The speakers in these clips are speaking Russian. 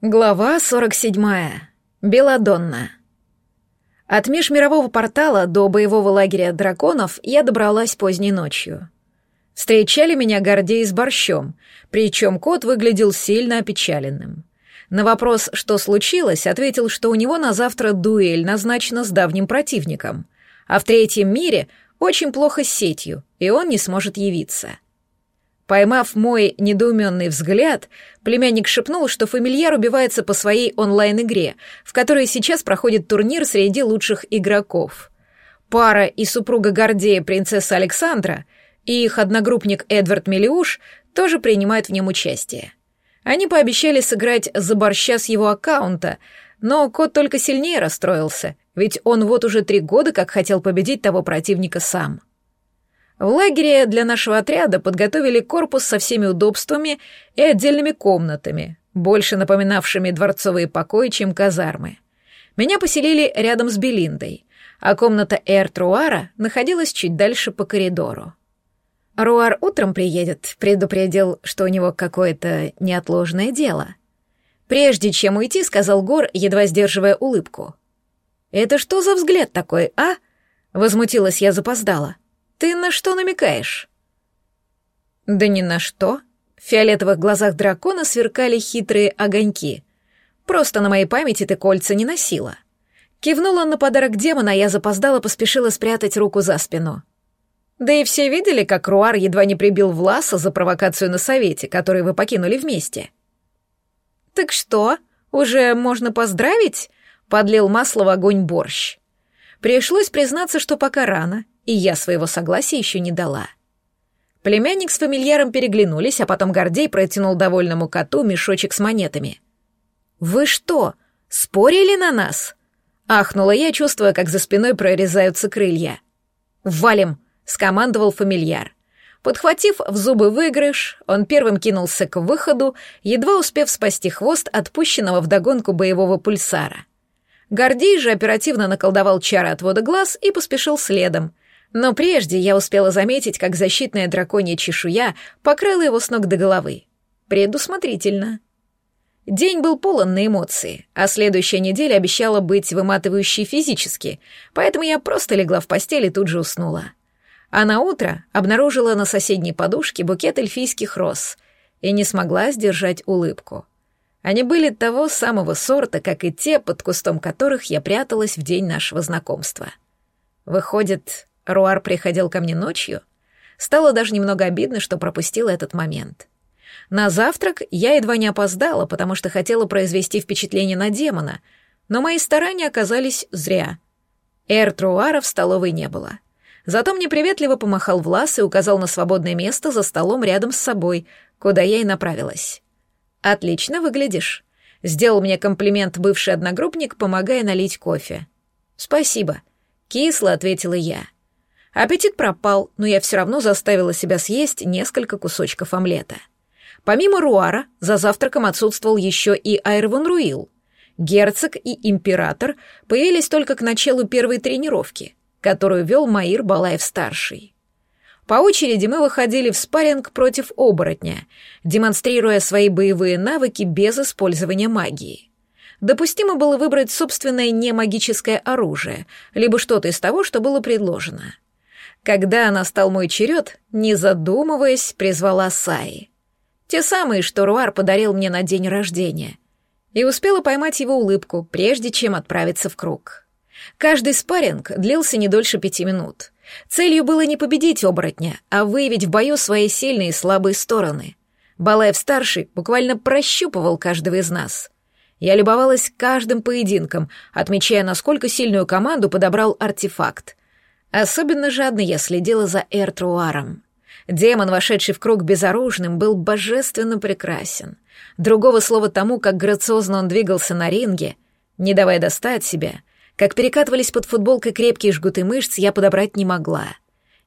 Глава 47. Беладонна. От межмирового портала до боевого лагеря драконов я добралась поздней ночью. Встречали меня Гордей с борщом, причем кот выглядел сильно опечаленным. На вопрос, что случилось, ответил, что у него на завтра дуэль назначена с давним противником, а в третьем мире очень плохо с сетью, и он не сможет явиться. Поймав мой недоуменный взгляд, племянник шепнул, что фамильяр убивается по своей онлайн-игре, в которой сейчас проходит турнир среди лучших игроков. Пара и супруга Гордея, принцесса Александра, и их одногруппник Эдвард Мелиуш тоже принимают в нем участие. Они пообещали сыграть за борща с его аккаунта, но кот только сильнее расстроился, ведь он вот уже три года как хотел победить того противника сам. В лагере для нашего отряда подготовили корпус со всеми удобствами и отдельными комнатами, больше напоминавшими дворцовые покои, чем казармы. Меня поселили рядом с Белиндой, а комната Эр Труара находилась чуть дальше по коридору. Руар утром приедет, предупредил, что у него какое-то неотложное дело. Прежде чем уйти, сказал Гор, едва сдерживая улыбку. «Это что за взгляд такой, а?» Возмутилась я запоздала. Ты на что намекаешь? Да ни на что. В фиолетовых глазах дракона сверкали хитрые огоньки. Просто на моей памяти ты кольца не носила. Кивнула на подарок демона, а я запоздала, поспешила спрятать руку за спину. Да и все видели, как Руар едва не прибил Власа за провокацию на совете, который вы покинули вместе. «Так что, уже можно поздравить?» — подлил масло в огонь борщ. Пришлось признаться, что пока рано, и я своего согласия еще не дала. Племянник с фамильяром переглянулись, а потом Гордей протянул довольному коту мешочек с монетами. «Вы что, спорили на нас?» Ахнула я, чувствуя, как за спиной прорезаются крылья. «Валим!» — скомандовал фамильяр. Подхватив в зубы выигрыш, он первым кинулся к выходу, едва успев спасти хвост отпущенного вдогонку боевого пульсара. Гордей же оперативно наколдовал чары отвода глаз и поспешил следом, но прежде я успела заметить, как защитная драконья чешуя покрыла его с ног до головы. Предусмотрительно. День был полон на эмоции, а следующая неделя обещала быть выматывающей физически, поэтому я просто легла в постель и тут же уснула. А на утро обнаружила на соседней подушке букет эльфийских роз и не смогла сдержать улыбку. Они были того самого сорта, как и те, под кустом которых я пряталась в день нашего знакомства. Выходит, Руар приходил ко мне ночью. Стало даже немного обидно, что пропустила этот момент. На завтрак я едва не опоздала, потому что хотела произвести впечатление на демона, но мои старания оказались зря. Эр Труара в столовой не было. Зато мне приветливо помахал Влас и указал на свободное место за столом рядом с собой, куда я и направилась. «Отлично выглядишь», — сделал мне комплимент бывший одногруппник, помогая налить кофе. «Спасибо», — кисло ответила я. Аппетит пропал, но я все равно заставила себя съесть несколько кусочков омлета. Помимо Руара, за завтраком отсутствовал еще и Айрван Руил. Герцог и император появились только к началу первой тренировки, которую вел Маир Балаев-старший. По очереди мы выходили в спарринг против оборотня, демонстрируя свои боевые навыки без использования магии. Допустимо было выбрать собственное немагическое оружие, либо что-то из того, что было предложено. Когда настал мой черед, не задумываясь, призвала Саи. Те самые, что Руар подарил мне на день рождения. И успела поймать его улыбку, прежде чем отправиться в круг. Каждый спарринг длился не дольше пяти минут. Целью было не победить оборотня, а выявить в бою свои сильные и слабые стороны. Балаев-старший буквально прощупывал каждого из нас. Я любовалась каждым поединком, отмечая, насколько сильную команду подобрал артефакт. Особенно жадно я следила за Эртруаром. Демон, вошедший в круг безоружным, был божественно прекрасен. Другого слова тому, как грациозно он двигался на ринге, не давая достать себя, как перекатывались под футболкой крепкие жгуты мышц, я подобрать не могла.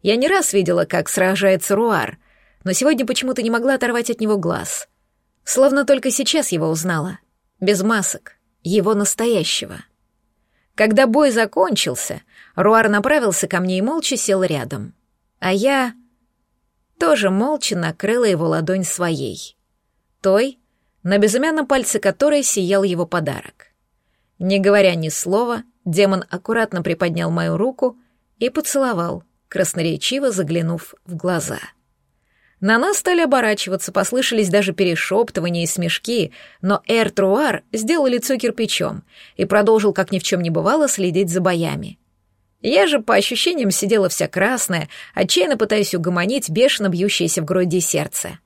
Я не раз видела, как сражается Руар, но сегодня почему-то не могла оторвать от него глаз. Словно только сейчас его узнала. Без масок. Его настоящего. Когда бой закончился, Руар направился ко мне и молча сел рядом. А я тоже молча накрыла его ладонь своей. Той, на безымянном пальце которой сиял его подарок. Не говоря ни слова, демон аккуратно приподнял мою руку и поцеловал, красноречиво заглянув в глаза. На нас стали оборачиваться, послышались даже перешептывания и смешки, но Эр Труар сделал лицо кирпичом и продолжил, как ни в чем не бывало, следить за боями. Я же, по ощущениям, сидела вся красная, отчаянно пытаясь угомонить бешено бьющееся в груди сердце.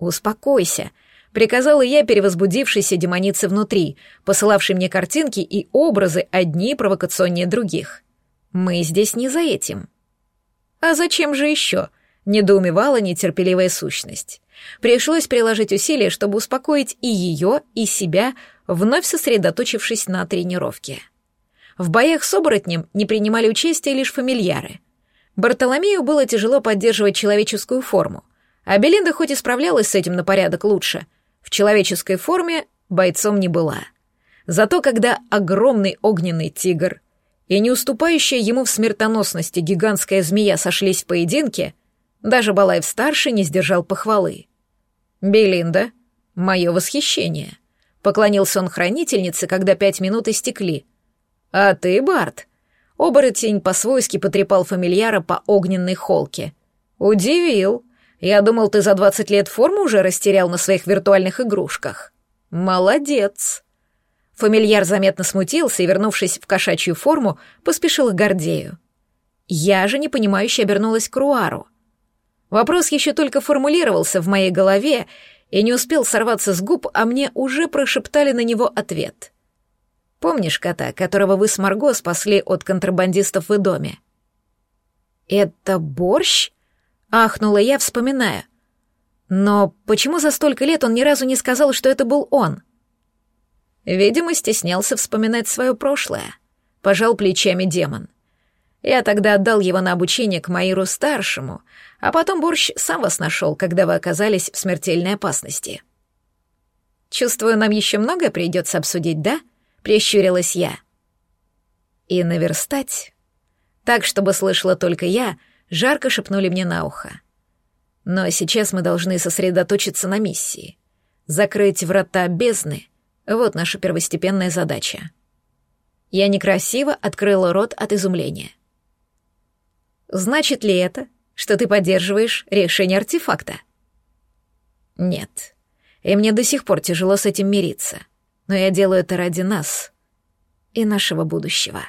«Успокойся», — приказала я перевозбудившейся демонице внутри, посылавшей мне картинки и образы одни провокационнее других. «Мы здесь не за этим». «А зачем же еще?» — недоумевала нетерпеливая сущность. Пришлось приложить усилия, чтобы успокоить и ее, и себя, вновь сосредоточившись на тренировке. В боях с оборотнем не принимали участие лишь фамильяры. Бартоломею было тяжело поддерживать человеческую форму, а Белинда хоть и справлялась с этим на порядок лучше, в человеческой форме бойцом не была. Зато когда огромный огненный тигр и не уступающая ему в смертоносности гигантская змея сошлись в поединке, даже Балаев-старший не сдержал похвалы. «Белинда, мое восхищение», — поклонился он хранительнице, когда пять минут истекли — «А ты, Барт?» Оборотень по-свойски потрепал фамильяра по огненной холке. «Удивил. Я думал, ты за двадцать лет форму уже растерял на своих виртуальных игрушках. Молодец!» Фамильяр заметно смутился и, вернувшись в кошачью форму, поспешил к Гордею. Я же непонимающе обернулась к Руару. Вопрос еще только формулировался в моей голове и не успел сорваться с губ, а мне уже прошептали на него ответ. Помнишь кота, которого вы с Марго спасли от контрабандистов в доме?» «Это борщ?» — ахнула я, вспоминая. «Но почему за столько лет он ни разу не сказал, что это был он?» Видимо, стеснялся вспоминать свое прошлое. Пожал плечами демон. Я тогда отдал его на обучение к Маиру-старшему, а потом Борщ сам вас нашел, когда вы оказались в смертельной опасности. Чувствую, нам еще многое придется обсудить, да?» прищурилась я. И наверстать. Так, чтобы слышала только я, жарко шепнули мне на ухо. Но сейчас мы должны сосредоточиться на миссии. Закрыть врата бездны — вот наша первостепенная задача. Я некрасиво открыла рот от изумления. Значит ли это, что ты поддерживаешь решение артефакта? Нет. И мне до сих пор тяжело с этим мириться но я делаю это ради нас и нашего будущего.